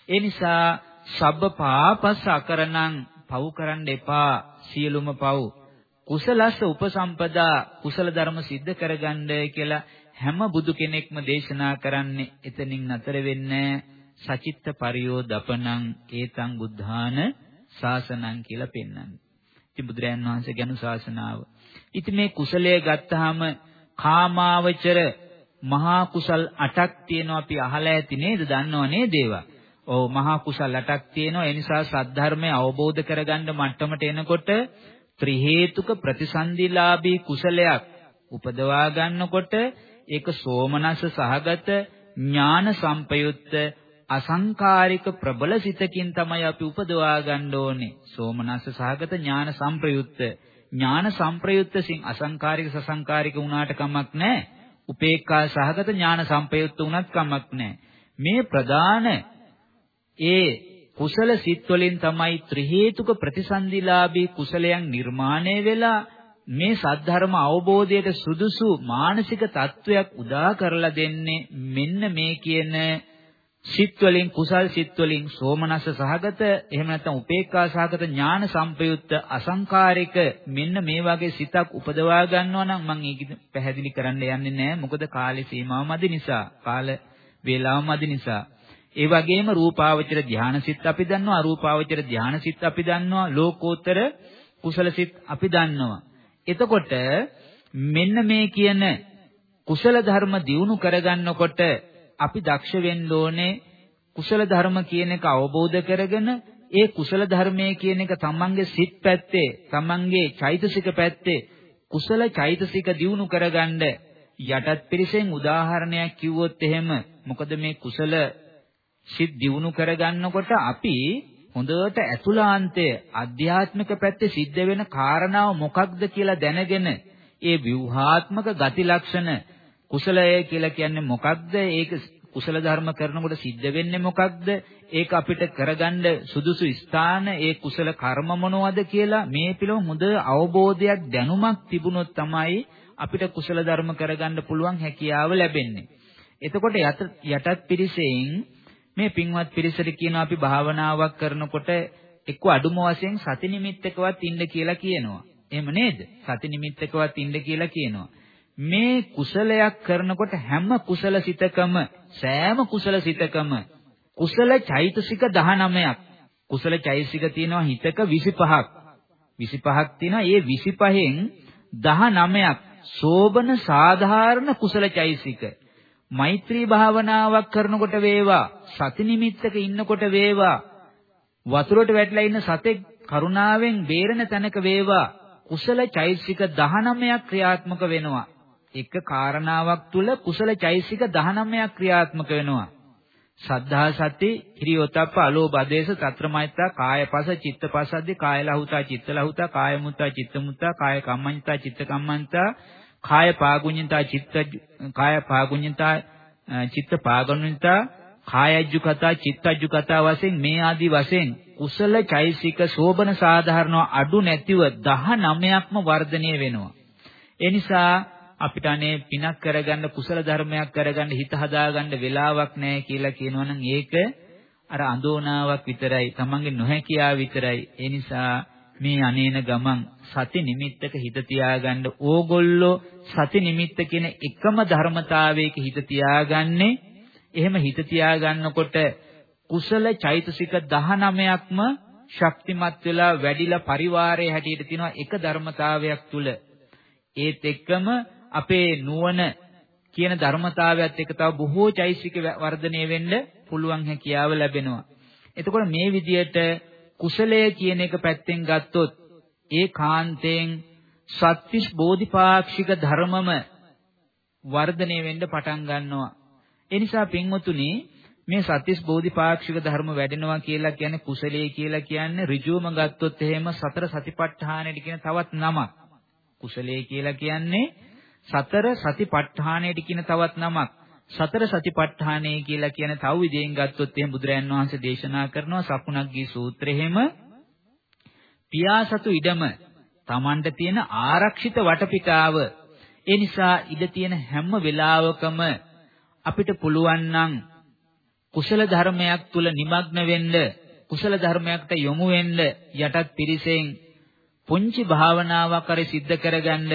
ඒ නිසා සබ්බ පාපස් අකරණං පව් කරන්න එපා. සියලුම පව්. කුසලස්ස උපසම්පදා කුසල ධර්ම સિદ્ધ කරගන්න කියලා හැම බුදු කෙනෙක්ම දේශනා කරන්නේ එතනින් නතර වෙන්නේ සචිත්ත පරියෝදපනං ඒතං බුද්ධාන ශාසනං කියලා පෙන්වන්නේ. ඉතින් බුදුරයන් වහන්සේ ගැන ශාසනාව. ඉතින් මේ කුසලයේ ගත්තාම කාමාවචර මහා කුසල් 8ක් තියෙනවා අපි අහලා ඇති නේද? දන්නව නේද ඒවා? ඔව් මහා කුසල් 8ක් තියෙනවා. ඒ නිසා සද්ධර්මය අවබෝධ කරගන්න මට්ටමට එනකොට ත්‍රි හේතුක ප්‍රතිසන්දිලාභී කුසලයක් උපදවා ගන්නකොට ඒක සෝමනස සහගත ඥාන සංපයුත්ත අසංකාරික ප්‍රබල සිතකින් තමයි අපි උපදවා ගන්න ඕනේ. සෝමනස සහගත ඥාන සංප්‍රයුත්ත ඥාන සංප්‍රයුත්ත සින් අසංකාරික සසංකාරික වුණාට කමක් නැහැ. උපේක්ඛා සහගත ඥාන සංපයුත්ත වුණත් කමක් නැහැ. මේ ප්‍රධාන ඒ කුසල සිත් වලින් තමයි ත්‍රි හේතුක ප්‍රතිසන්දිලාභී කුසලයන් නිර්මාණය වෙලා මේ සද්ධර්ම අවබෝධයට සුදුසු මානසික තත්වයක් උදා කරලා දෙන්නේ මෙන්න මේ කියන සිත් වලින් කුසල් සිත් වලින් සෝමනස්ස සහගත එහෙම නැත්නම් උපේක්ඛා සහගත ඥාන සංපයුක්ත අසංකාරික මෙන්න මේ වගේ සිතක් උපදවා ගන්නවා නම් මම ඒක පැහැදිලි කරන්න යන්නේ නැහැ. මොකද කාලේ සීමාව මදි නිසා කාල වේලාව මදි නිසා. ඒ වගේම රූපාවචර ධානසිත අපි දන්නවා අරූපාවචර ධානසිත අපි දන්නවා ලෝකෝත්තර කුසලසිත අපි දන්නවා. එතකොට මෙන්න මේ කියන කුසල ධර්ම දියුණු කරගන්නකොට අපි දක්ෂ වෙන්න ඕනේ කුසල ධර්ම කියන එක අවබෝධ කරගෙන ඒ කුසල ධර්මයේ කියන එක තමන්ගේ සිත් පැත්තේ තමන්ගේ චෛතසික පැත්තේ කුසල චෛතසික දියුණු කරගන්න යටත් පිරිසෙන් උදාහරණයක් කිව්වොත් එහෙම මොකද මේ කුසල සිත් දියුණු කරගන්නකොට අපි හොඳට ඇතුළාන්තය අධ්‍යාත්මික පැත්තේ සිද්ධ වෙන කාරණාව මොකක්ද කියලා දැනගෙන ඒ ව්‍යුහාත්මක ගති ලක්ෂණ කුසලය කියලා කියන්නේ මොකක්ද ඒක කුසල ධර්ම කරනකොට සිද්ධ වෙන්නේ මොකක්ද ඒක අපිට කරගන්න සුදුසු ස්ථාන ඒ කුසල කර්ම මොනවද කියලා මේ පිළිබඳ හොඳ අවබෝධයක් දැනුමක් තිබුණොත් තමයි අපිට කුසල ධර්ම කරගන්න පුළුවන් හැකියාව ලැබෙන්නේ. එතකොට යටත් පිරිසෙන් මේ පින්වත් පිරිසට කියනවා අපි භාවනාවක් කරනකොට එක්ක අඩුම වශයෙන් සති නිමිත්තකවත් ඉන්න කියලා කියනවා. එහෙම නේද? සති නිමිත්තකවත් ඉන්න කියලා කියනවා. මේ කුසලයක් කරනකොට හැම කුසල සිතකම සෑම කුසල සිතකම කුසල චෛතසික 19ක් කුසල චෛතසික තියෙනවා හිතක 25ක් 25ක් තියෙනවා ඒ 25න් 19ක් සෝබන සාධාරණ කුසල චෛතසික මෛත්‍රී භාවනාවක් කරනකොට වේවා සති නිමිත්තක ඉන්නකොට වේවා වතුරට වැටලා ඉන්න සතෙක් කරුණාවෙන් බේරෙන තැනක වේවා කුසල චෛතසික 19ක් ක්‍රියාත්මක වෙනවා. එක කාරණාවක් තුල කුසල චෛතසික 19ක් ක්‍රියාත්මක වෙනවා. සද්ධා සති හිරියොතප්ප අලෝභ අධේශ తත්‍රමයිත්තා කායපස චිත්තපසද්දි කායලහුතා චිත්තලහුතා කායමුත්තා චිත්තමුත්තා කාය කම්මඤ්ඤතා චිත්ත කම්මඤ්ඤතා කාය පාගුඤ්ඤතා චිත්ත කාය පාගුඤ්ඤතා චිත්ත පාගුඤ්ඤතා කායජ්ජු කතා චිත්තජ්ජු කතා වශයෙන් මේ ආදී වශයෙන් කුසල චෛසික සෝබන සාධාරණව අඩු නැතිව 19ක්ම වර්ධනය වෙනවා. ඒ නිසා අපිට අනේ පිනක් කරගන්න කුසල ධර්මයක් කරගන්න හිත හදාගන්න වෙලාවක් නැහැ කියලා කියනවනම් ඒක අර අඳෝනාවක් විතරයි. තමන්ගේ නොහැකියාව විතරයි. ඒ නිසා මේ අනේන ගමන් සති නිමිත්තක හිත තියාගන්න ඕගොල්ලෝ සති නිමිත්ත කියන එකම ධර්මතාවයක හිත තියාගන්නේ එහෙම හිත තියාගන්නකොට කුසල චෛතසික 19ක්ම ශක්තිමත් වෙලා වැඩිලා පරිවාරයේ හැටියට තියෙනවා එක ධර්මතාවයක් තුල ඒත් එක්කම අපේ නුවණ කියන ධර්මතාවයත් එක්ක තව බොහෝ චෛතසික වර්ධනය වෙන්න පුළුවන් හැකියාව ලැබෙනවා. එතකොට මේ විදිහට කුසලය කියන එක පැත්තෙන් ගත්තොත් ඒ කාන්තෙන් සත්‍විස් බෝධිපාක්ෂික ධර්මම වර්ධනය වෙන්න පටන් ගන්නවා. ඒ නිසා පින්වතුනි මේ සත්‍විස් බෝධිපාක්ෂික ධර්ම වැඩෙනවා කියලා කියන්නේ කුසලයේ කියලා කියන්නේ ඍජුවම ගත්තොත් එහෙම සතර සතිපට්ඨානෙට කියන තවත් නමක්. කුසලයේ කියලා කියන්නේ සතර සතිපට්ඨානයට කියන තවත් නමක්. සතර සතිපට්ඨානය කියලා කියන තව විදිහෙන් ගත්තොත් එහෙම බුදුරයන් වහන්සේ දේශනා කරනවා සකුණක්ගී සූත්‍රෙහෙම පියාසතු ඉඩම Tamanට තියෙන ආරක්ෂිත වටපිටාව ඒ නිසා ඉඩ තියෙන හැම වෙලාවකම අපිට පුළුවන් නම් කුසල ධර්මයක් තුල নিমগ্ন වෙන්න කුසල ධර්මයකට යොමු වෙන්න යටත් පිරිසෙන් පුංචි භාවනාවක් හරි සිද්ධ කරගන්න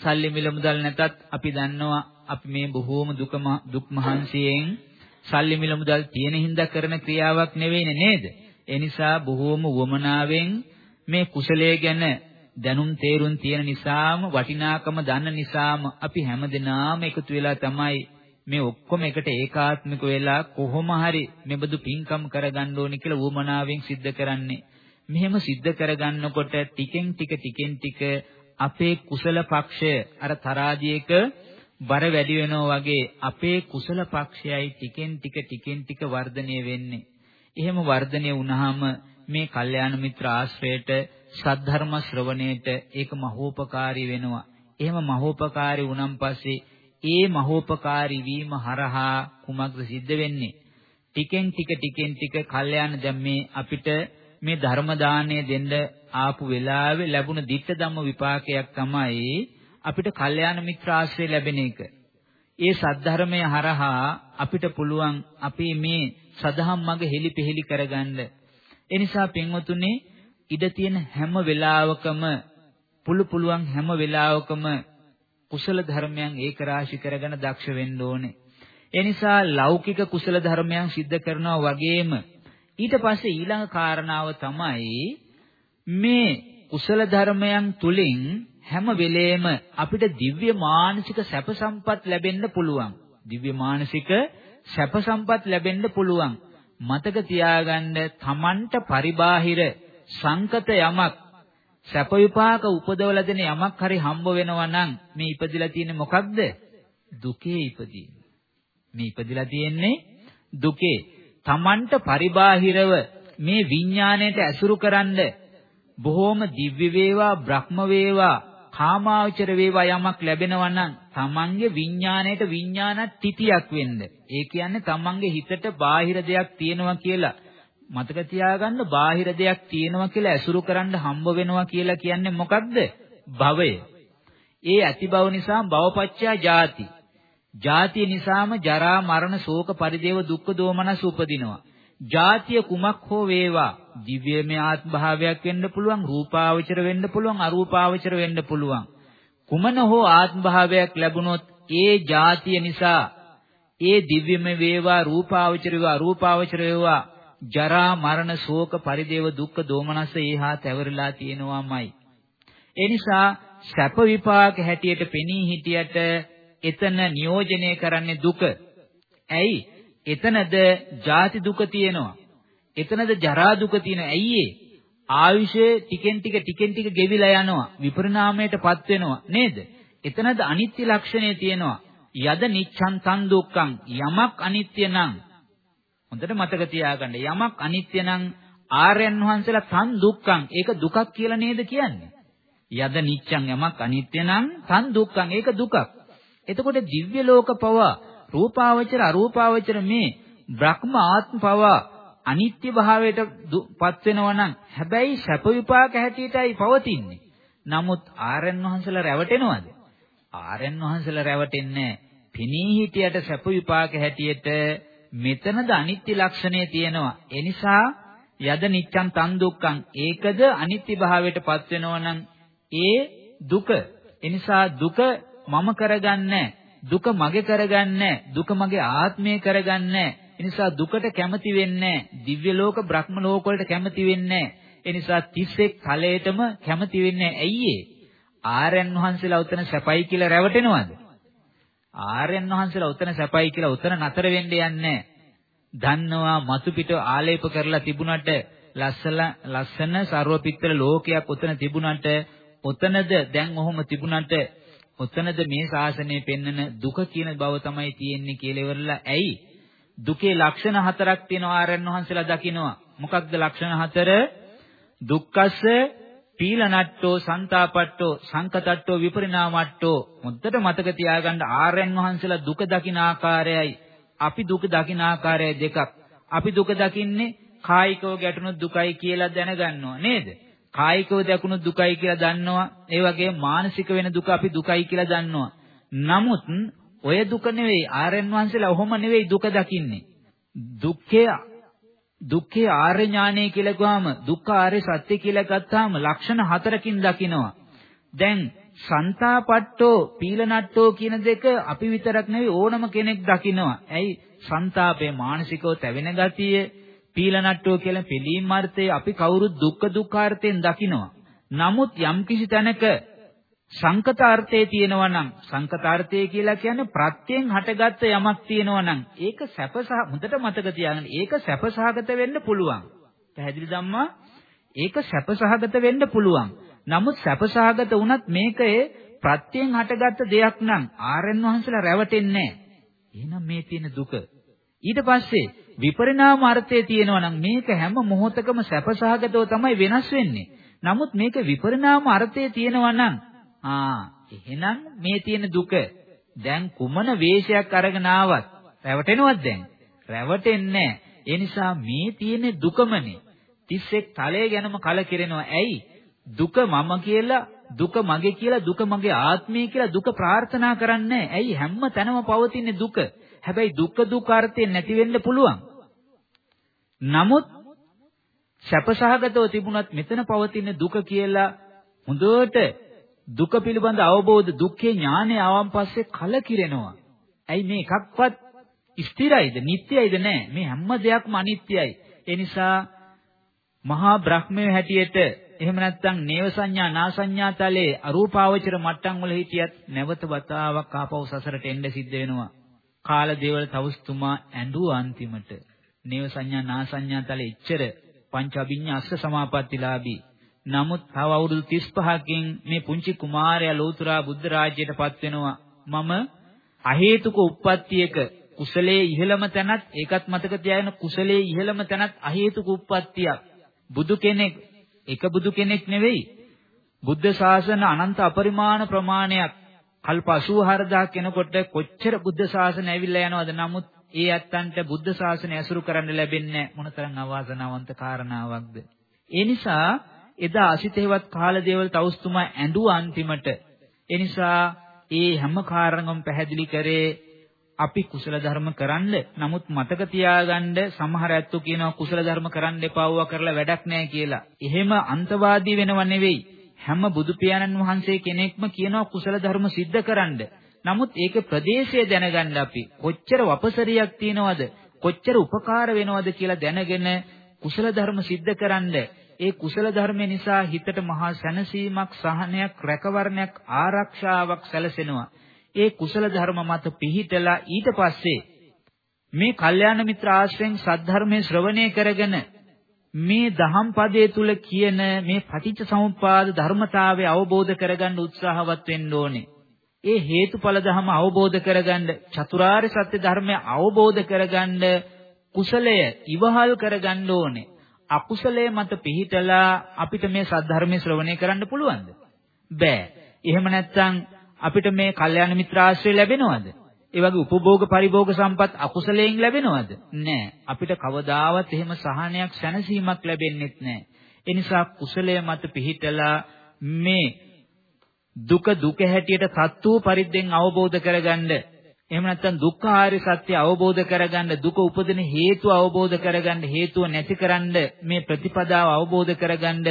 සල්ලි මිල මුදල් නැතත් අපි දන්නවා අපි මේ බොහෝම දුක දුක් මහන්සියෙන් සල්ලි මිල මුදල් තියෙන හින්දා කරන ක්‍රියාවක් නෙවෙයිනේ නේද? ඒ නිසා බොහෝම වමනාවෙන් මේ කුසලයේ ගැන දැනුම් තේරුම් තියෙන නිසාම වටිනාකම දන්න නිසාම අපි හැමදෙනාම එකතු වෙලා තමයි මේ ඔක්කොම එකට ඒකාත්මික වෙලා කොහොම හරි මෙබඳු පින්කම් කරගන්න ඕනි කියලා වමනාවෙන් සිද්ධ කරන්නේ. මෙහෙම සිද්ධ කරගන්නකොට ටිකෙන් ටික ටිකෙන් ටික අපේ කුසල පක්ෂය අර තරාජයක බර වැඩි වෙනවා වගේ අපේ කුසල පක්ෂයයි ටිකෙන් ටික ටිකෙන් ටික වර්ධනය වෙන්නේ. එහෙම වර්ධනය වුණාම මේ කල්යාණ මිත්‍ර ආශ්‍රයයට සද්ධර්ම ශ්‍රවණයට ඒක මහෝපකාරී වෙනවා. එහෙම මහෝපකාරී වුණන් පස්සේ ඒ මහෝපකාරී වීම හරහා කුමක්ද සිද්ධ වෙන්නේ? ටිකෙන් ටික ටිකෙන් ටික කල්යාණ දැන් මේ අපිට මේ ධර්ම දාණය දෙන්න ආපු වෙලාවේ ලැබුණ ditta ධම්ම විපාකයක් තමයි අපිට කල්යාණ මිත්‍ර ආශ්‍රය ලැබෙන එක. ඒ සද්ධර්මය හරහා අපිට පුළුවන් අපි මේ සදහම් මඟ හෙලිපෙහෙලි කරගන්න. ඒ නිසා පින්වතුනි ඉඩ තියෙන හැම වෙලාවකම පුළු පුළුවන් හැම වෙලාවකම කුසල ධර්මයන් ඒක රාශි කරගෙන දක්ෂ වෙන්න ඕනේ. ඒ නිසා ලෞකික කුසල ධර්මයන් સિદ્ધ කරනවා වගේම ඊට පස්සේ ඊළඟ කාරණාව තමයි මේ කුසල ධර්මයන් තුලින් හැම වෙලේම අපිට දිව්‍ය මානසික සැප සම්පත් ලැබෙන්න පුළුවන්. දිව්‍ය මානසික සැප සම්පත් ලැබෙන්න පුළුවන්. මතක තියාගන්න තමන්ට පරිබාහිර සංකත යමක් සැප විපාක උපදවලා දෙන යමක් හරි හම්බ වෙනවා නම් මේ ඉපදිලා තියෙන්නේ මොකක්ද? දුකේ ඉපදීම. මේ ඉපදිලා තියෙන්නේ දුකේ. තමන්ට පරිබාහිරව මේ විඥාණයට ඇසුරු කරන්න බොහෝම දිව්‍ය වේවා බ්‍රහ්ම වේවා කාමාවචර වේවා යමක් ලැබෙනවා නම් තමන්ගේ විඥාණයට විඥාන තිතියක් වෙන්න. ඒ කියන්නේ තමන්ගේ හිතට බාහිර දෙයක් තියෙනවා කියලා මතක තියාගන්න බාහිර දෙයක් තියෙනවා කියලා ඇසුරු කරන්න හම්බ වෙනවා කියලා කියන්නේ මොකක්ද? භවය. ඒ ඇති බව නිසා භවපච්චයා ජාති. ජාතිය නිසාම ජරා මරණ ශෝක පරිදේව දුක්ඛ දෝමනස් උපදිනවා. ජාතිය කුමක් හෝ වේවා දිව්‍යමය ආත්ම භාවයක් වෙන්න පුළුවන් රූපාවචර වෙන්න පුළුවන් අරූපාවචර වෙන්න පුළුවන්. කුමන හෝ ආත්ම භාවයක් ලැබුණොත් ඒ ජාතිය නිසා ඒ දිව්‍යමය වේවා රූපාවචර වේවා අරූපාවචර වේවා ජරා මරණ ශෝක පරිදේව දුක්ඛ දෝමනස ඒහා තැවරලා තියෙනවාමයි. ඒ නිසා සැප විපාක හැටියට පෙනී හිටියට එතන නියෝජනය කරන්නේ දුක. ඇයි? එතනද ජාති දුක තියෙනවා. එතනද ජරා දුක තියෙනවා. ඇයි ඒ? ආයුෂය ටිකෙන් ටික ටිකෙන් ටික ගෙවිලා යනවා. විපරිණාමයටපත් වෙනවා. නේද? එතනද අනිත්‍ය ලක්ෂණය තියෙනවා. යද නිච්ඡන් තන් දුක්ඛං යමක් අනිත්‍ය නම් හොඳට මතක තියාගන්න. යමක් අනිත්‍ය නම් ආර්යයන් වහන්සේලා තන් දුක්ඛං ඒක දුකක් කියලා නේද කියන්නේ? යද නිච්ඡන් යමක් අනිත්‍ය නම් තන් දුක්ඛං ඒක දුකක්. එතකොට දිව්‍ය ලෝක පවා රූපාවචර අරූපාවචර මේ බ්‍රහ්ම ආත්ම පවා අනිත්‍ය භාවයට පත් වෙනවා නම් හැබැයි සැප විපාක හැටියටයි පවතින්නේ. නමුත් ආරයන් වහන්සේලා රැවටෙනවද? ආරයන් වහන්සේලා රැවටෙන්නේ පිනී හිටියට සැප විපාක හැටියට මෙතනද අනිත්‍ය ලක්ෂණය තියෙනවා. ඒ නිසා යද නිච්ඡන් තන් දුක්ඛං ඒකද අනිත්‍ය භාවයට පත් වෙනවා නම් ඒ දුක. ඒ නිසා දුක මම කරගන්නේ දුක මගේ කරගන්නේ දුක මගේ ආත්මය කරගන්නේ. ඒ නිසා දුකට කැමති වෙන්නේ දිව්‍ය ලෝක බ්‍රහ්ම ලෝක වලට කැමති වෙන්නේ ඒ නිසා 31 ඵලයටම කැමති වෙන්නේ ඇයි ඒ? ආර්යයන් වහන්සේලා උතන සැපයි කියලා රැවටෙනවද? ආර්යයන් වහන්සේලා උතන සැපයි කියලා උතන නතර වෙන්න යන්නේ දන්නවා මතු පිට ආලේප කරලා තිබුණට ලස්සන ලස්සන ਸਰව පිත්තල ලෝකයක් උතන තිබුණට උතනද දැන් ඔහොම තිබුණට ඔතනද මේ ශාසනය පෙන්වන දුක කියන බව තමයි තියෙන්නේ කියලා ඉවරලා ඇයි? දුකේ ලක්ෂණ හතරක් තියෙනවා ආරයන් වහන්සේලා දකිනවා. මොකක්ද ලක්ෂණ හතර? දුක්ඛස්ස පීලනට්ටෝ සංతాපට්ටෝ සංකතට්ටෝ විපරිණාමට්ටෝ මුද්දට මතක තියාගන්න ආරයන් වහන්සේලා දුක දකින ආකාරයයි. අපි දුක දකින ආකාරය දෙකක්. අපි දුක දකින්නේ කායිකව ගැටුණු දුකයි කියලා දැනගන්නවා නේද? කායිකව දැකුණු දුකයි කියලා දන්නවා. ඒ වගේම මානසික වෙන දුක අපි දුකයි කියලා දන්නවා. නමුත් ඔය දුක නෙවෙයි ආර්යයන් වහන්සේලා ඔහොම නෙවෙයි දුක දකින්නේ. දුක්ඛය දුක්ඛේ ආර්ය ඥානය කියලා ගාම දුක්ඛ ආර්ය සත්‍ය කියලා ගත්තාම ලක්ෂණ හතරකින් දකිනවා. දැන් සන්තාපට්ටෝ පීලනට්ටෝ කියන දෙක අපි විතරක් නෙවෙයි ඕනම කෙනෙක් දකිනවා. ඇයි? සන්තාපේ මානසිකව තැවෙන ගතිය, පීලනට්ටෝ කියලා පිළීම් අර්ථය අපි කවුරුත් දුක්ඛ දුක්ඛාර්ථයෙන් දකිනවා. නමුත් යම්කිසි තැනක සංකතාර්ථයේ තියෙනවා නම් සංකතාර්ථය කියලා කියන්නේ ප්‍රත්‍යයෙන් හටගත්ත යමක් තියෙනවා නම් ඒක සැපසහ හොඳට මතක තියාගන්න ඒක සැපසහගත වෙන්න පුළුවන්. පැහැදිලි ධම්මා ඒක සැපසහගත වෙන්න පුළුවන්. නමුත් සැපසහගත වුණත් මේකේ ප්‍රත්‍යයෙන් හටගත්ත දෙයක් නම් ආරයන් වහන්සේලා රැවටෙන්නේ නැහැ. එහෙනම් මේ තියෙන දුක. ඊට පස්සේ විපරිණාම අර්ථය තියෙනවා නම් මේක හැම මොහොතකම සැපසහගතව තමයි වෙනස් වෙන්නේ. නමුත් මේක විපරිණාම අර්ථය තියෙනවා නම් ආ එහෙනම් මේ තියෙන දුක දැන් කුමන වේශයක් අරගෙන ආවත් රැවටෙනවද දැන්? රැවටෙන්නේ ඒ නිසා මේ තියෙන දුකමනේ. 31 තලය ගැනම කලකිරෙනවා. ඇයි? දුක මම කියලා දුක මගේ කියලා දුක මගේ ආත්මය කියලා දුක ප්‍රාර්ථනා කරන්නේ ඇයි හැම තැනම පවතින දුක හැබැයි දුක්ඛ දුක්ඛ අර්ථයෙන් නැති වෙන්න පුළුවන්. නමුත් සැපසහගතව තිබුණත් මෙතන පවතින දුක කියලා හොඳට දුක පිළිබඳ අවබෝධ දුක්ඛේ ඥානය ආවන් පස්සේ කලකිරෙනවා. ඇයි මේ එකක්වත් ස්ථිරයිද නිට්ටයයිද නැහැ. මේ හැම දෙයක්ම අනිත්‍යයි. ඒ නිසා මහා බ්‍රහ්මයේ හැටියට එහෙම නැත්නම් නේව සංඥා නා සංඥා තලයේ අරූපාවචර මට්ටම් වල හිටියත් නැවත වතාවක් ආපහු සසරට එන්න සිද්ධ වෙනවා. කාලදේවල තවුස්තුමා ඇඬුවා අන්තිමට. නේව සංඥා නා සංඥා තල එච්චර පංච අභිඤ්ඤා අස්ස සමාපත්තිලාභී. නමුත් තව අවුරුදු 35කින් මේ පුංචි කුමාරයා ලෝතුරා බුද්ධ රාජ්‍යයටපත් වෙනවා. මම අහේතුක උප්පත්තියක කුසලයේ ඉහළම තැනත් ඒකත් මතක තියාගෙන කුසලයේ ඉහළම තැනත් අහේතුක උප්පත්තියක්. බුදු කෙනෙක් එක බුදු කෙනෙක් නෙවෙයි. බුද්ධ ශාසන අනන්ත අපරිමාණ ප්‍රමාණයක් කල්ප 84000 කෙනෙකුට කොච්චර බුද්ධ ශාසන ඇවිල්ලා යනවද නමුත් ඒ ඇත්තන්ට බුද්ධ ශාසනය ඇසුරු කරන්න ලැබෙන්නේ මොනතරම් අවාසනාවන්ත කාරණාවක්ද ඒ නිසා එදා අසිතේවත් කාලදේවල් තවුස්තුමා ඇඬුවා අන්තිමට ඒ නිසා ඒ හැම කාරණාවම පැහැදිලි කරේ අපි කුසල ධර්ම කරන්න නමුත් මතක තියාගන්න සමහර ඇත්තෝ කියනවා කුසල ධර්ම කරන්න එපාවුවා කරලා වැඩක් නැහැ කියලා. එහෙම අන්තවාදී වෙනව නෙවෙයි. හැම බුදු පියාණන් වහන්සේ කෙනෙක්ම කියනවා කුසල ධර්ම સિદ્ધ කරන්න. නමුත් ඒකේ ප්‍රදේශය දැනගන්න අපි කොච්චර වපසරියක් තියනවද කොච්චර උපකාර වෙනවද කියලා දැනගෙන කුසල ධර්ම સિદ્ધ කරන්න ඒ කුසල ධර්ම නිසා හිතට මහා සැනසීමක් සහනයක් රැකවරණයක් ආරක්ෂාවක් සැලසෙනවා ඒ කුසල ධර්ම මත පිහිටලා ඊට පස්සේ මේ කල්යාණ මිත්‍ර ආශ්‍රයෙන් සද්ධර්මයේ ශ්‍රවණය කරගෙන මේ දහම් පදයේ තුල කියන මේ පටිච්ච සමුප්පාද ධර්මතාවය අවබෝධ කරගන්න උත්සාහවත් වෙන්න ඕනේ. ඒ හේතුඵල ධම අවබෝධ කරගන්න චතුරාර්ය සත්‍ය ධර්මය අවබෝධ කරගන්න කුසලය ඉවහල් කරගන්න ඕනේ. අකුසලයේ මත පිහිටලා අපිට මේ සද්ධර්මයේ ශ්‍රවණය කරන්න පුළුවන්ද? බෑ. එහෙම නැත්නම් අපිට මේ කල්යාණ මිත්‍ර ආශ්‍රය ලැබෙනවද? ඒ වගේ උපභෝග පරිභෝග සම්පත් අකුසලයෙන් ලැබෙනවද? නෑ. අපිට කවදාවත් එහෙම සහනයක් සැනසීමක් ලැබෙන්නේ නැහැ. ඒ නිසා කුසලයේ මත පිහිටලා මේ දුක දුක හැටියට තත්ත්ව පරිද්දෙන් අවබෝධ කරගන්න එහෙම නැත්නම් දුක්ඛ ආර්ය සත්‍ය අවබෝධ කරගන්න දුක උපදින හේතුව අවබෝධ කරගන්න හේතුව නැතිකරන්න මේ ප්‍රතිපදාව අවබෝධ කරගන්න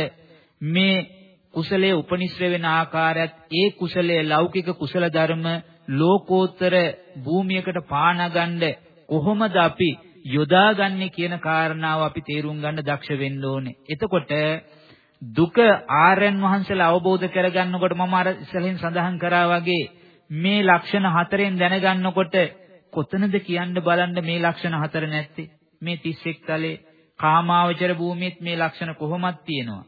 මේ කුසලයේ උපනිශ්‍ර වෙන ආකාරයත් ඒ කුසලයේ ලෞකික කුසල ධර්ම ලෝකෝත්තර භූමියකට පානගන්න කොහොමද අපි යොදාගන්නේ කියන කාරණාව අපි තේරුම් ගන්න දක්ෂ වෙන්න ඕනේ. එතකොට දුක ආර්යයන් වහන්සේලා අවබෝධ කරගන්නකොට මම අර ඉස්සෙල්ලින් සඳහන් කරා වගේ මේ ලක්ෂණ හතරෙන් දැනගන්නකොට කොතනද කියන්න බලන්න මේ ලක්ෂණ හතර නැත්තේ මේ 31 තලේ කාමාවචර භූමියත් මේ ලක්ෂණ කොහොමද තියෙනවා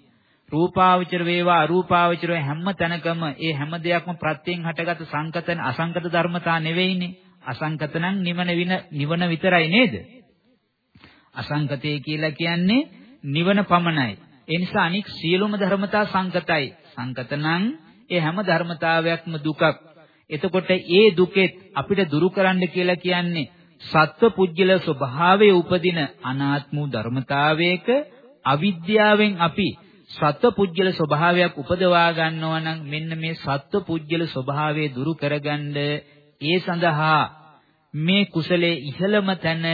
රූපාවචර වේවා අරූපාවචර හැම තැනකම ඒ හැම දෙයක්ම ප්‍රත්‍යයෙන් හටගත් සංකතන අසංකත ධර්මතා නෙවෙයිනේ. අසංකත නම් නිවන වින නිවන විතරයි නේද? අසංකතය කියලා කියන්නේ නිවන පමණයි. ඒ නිසා අනික් සියලුම ධර්මතා සංකතයි. සංකත නම් ඒ හැම ධර්මතාවයක්ම දුකක්. එතකොට ඒ දුකෙත් අපිට දුරු කරන්න කියලා කියන්නේ සත්ව පුජ්‍යල ස්වභාවයේ උපදින අනාත්ම ධර්මතාවයක අවිද්‍යාවෙන් අපි සත්වපුජ්‍යල ස්වභාවයක් උපදවා ගන්නවා නම් මෙන්න මේ සත්වපුජ්‍යල ස්වභාවය දුරු කරගන්න ඒ සඳහා මේ කුසලයේ ඉහළම තැන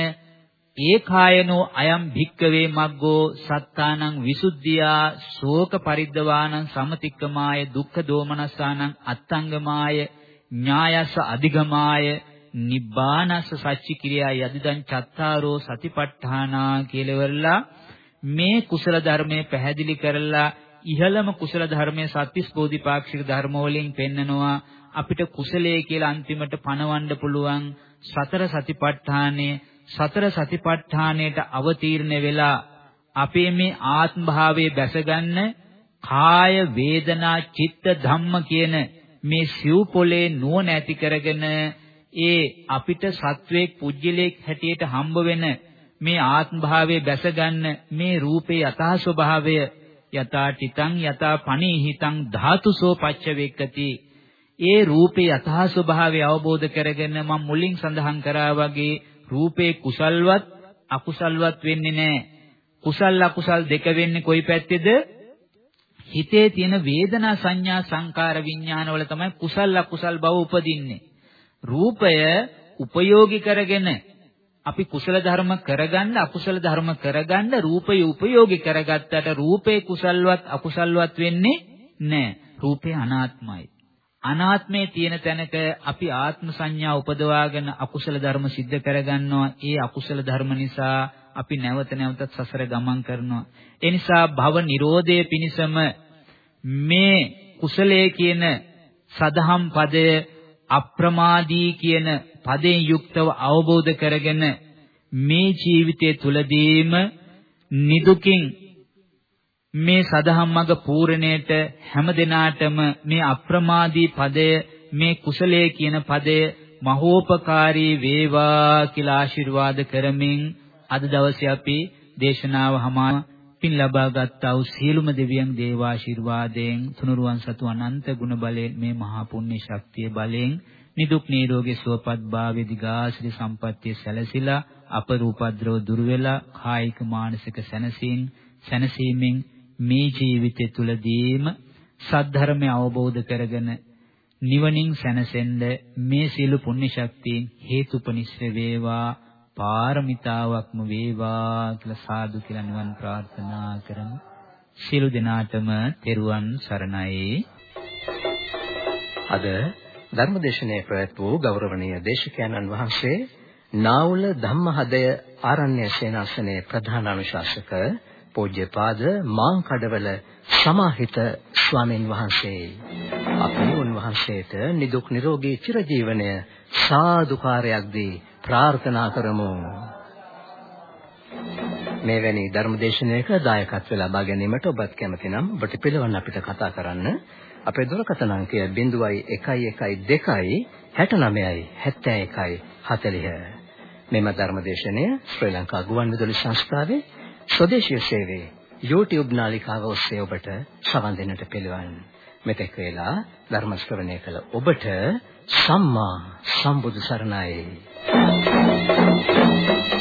ඒකායනෝ අයම් භික්කවේ මග්ගෝ සත්තානං විසුද්ධියා ශෝක පරිද්දවානං සමතික්කමාය දුක්ඛ දෝමනස්සානං අත්තංගමාය ඥායස අධිගමාය නිබ්බානස්ස සච්චි කිරියා යදිදං චත්තාරෝ සතිපට්ඨානා කියලා මේ කුසල ධර්මයේ පැහැදිලි කරලා ඉහළම කුසල ධර්මයේ සත්‍විස් බෝධිපාක්ෂික ධර්ම වලින් පෙන්නනවා. අපිට කුසලයේ කියලා අන්තිමට පණවන්න පුළුවන් සතර සතිපට්ඨානයේ. සතර සතිපට්ඨානයට අවතීර්ණ වෙලා අපේ මේ ආත්ම භාවයේ බැසගන්න කාය වේදනා චිත්ත ධම්ම කියන මේ සිව් පොලේ නුවණ ඇති කරගෙන ඒ අපිට සත්වයක් පුජ්‍යලයක් හැටියට හම්බ වෙන මේ ආත්ම භාවයේ බැසගන්න මේ රූපේ යථා ස්වභාවය යථා තිතං යථා පණීහිතං ධාතුසෝ පච්චවේක්කති. ඒ රූපේ යථා ස්වභාවය අවබෝධ කරගෙන මම මුලින් සඳහන් කරා වගේ රූපේ කුසල්වත් අකුසල්වත් වෙන්නේ නැහැ. කුසල් අකුසල් දෙක වෙන්නේ කොයි පැත්තේද? හිතේ තියෙන වේදනා සංඥා සංකාර විඥාන වල තමයි කුසල් අකුසල් බව උපදින්නේ. රූපය උපයෝගී කරගෙන අපි කුසල ධර්ම කරගන්න අකුසල ධර්ම කරගන්න රූපය උපයෝගී කරගත්තට රූපේ කුසල්වත් අකුසල්වත් වෙන්නේ නැහැ. රූපේ අනාත්මයි. අනාත්මයේ තියෙන තැනක අපි ආත්ම සංඥා උපදවාගෙන අකුසල ධර්ම સિદ્ધ කරගන්නවා. ඒ අකුසල ධර්ම නිසා අපි නැවත නැවතත් සසර ගමන් කරනවා. ඒ නිසා භව නිරෝධයේ පිණසම මේ කුසලයේ කියන සදහම් පදය අප්‍රමාදී කියන පදයෙන් යුක්තව අවබෝධ කරගෙන මේ ජීවිතය තුලදීම නිදුකින් මේ සදහම් මඟ පූර්ණයට හැම දිනාටම මේ අප්‍රමාදී පදය මේ කුසලයේ කියන පදය මහෝපකාරී වේවා කියලා ආශිර්වාද කරමින් අද දවසේ අපි දේශනාව හමාර පින් ලබා ගත්තා වූ සියලුම දෙවියන් දේවාශිර්වාදයෙන් තුනුරුවන් සතු අනන්ත ගුණ බලයෙන් මේ මහා පුණ්‍ය ශක්තිය බලයෙන් නිදුක් නිරෝගී සුවපත් භාවයේ දිගාසිරි සම්පත්තිය සැලසිලා අපරූපද්‍රව දුර වෙලා කායික මානසික සැනසීම සැනසීමෙන් මේ ජීවිතය තුලදීම සද්ධර්මය අවබෝධ කරගෙන නිවනින් සැනසෙන්න මේ සීල පුණ්‍ය ශක්තියෙන් හේතුපනිශ්‍ර වේවා පාරමිතාවක්ම වේවා කියලා සාදු කියලා නිවන් ප්‍රාර්ථනා කරමු. සියලු දෙනාටම තෙරුවන් සරණයි. අද ධර්මදේශනයේ ප්‍රයත් වූ ගෞරවනීය දේශකයන්න් වහන්සේ නාවුල ධම්මහදය ආරණ්‍ය සේනාසනයේ ප්‍රධාන අනුශාසක පූජ්‍යපාද මාංකඩවල සමාහිත ස්වාමින් වහන්සේ. අපි උන්වහන්සේට නිදුක් නිරෝගී චිරජීවනය සාදුකාරයක් දී ප්‍රාර්ථනා කරමු. මෙවැනි ධර්මදේශනයක දායකත්ව ලබා ගැනීමට ඔබත් කැමති නම් ඔබට පිළිවන් අපිට කතා කරන්න අපේ දුරකථන අංකය 0112 69යි 71යි 40 මෙම ධර්මදේශනය ශ්‍රී ලංකා ගුවන්විදුලි සංස්ථාවේ ස්වදේශීය සේවයේ YouTube නාලිකාව ඔස්සේ ඔබට සවන් දෙන්නට පිළිවන්. මෙතෙක් වේලා ධර්ම ශ්‍රවණය කළ ඔබට සම්මා සම්බුදු සරණයි. Thank you.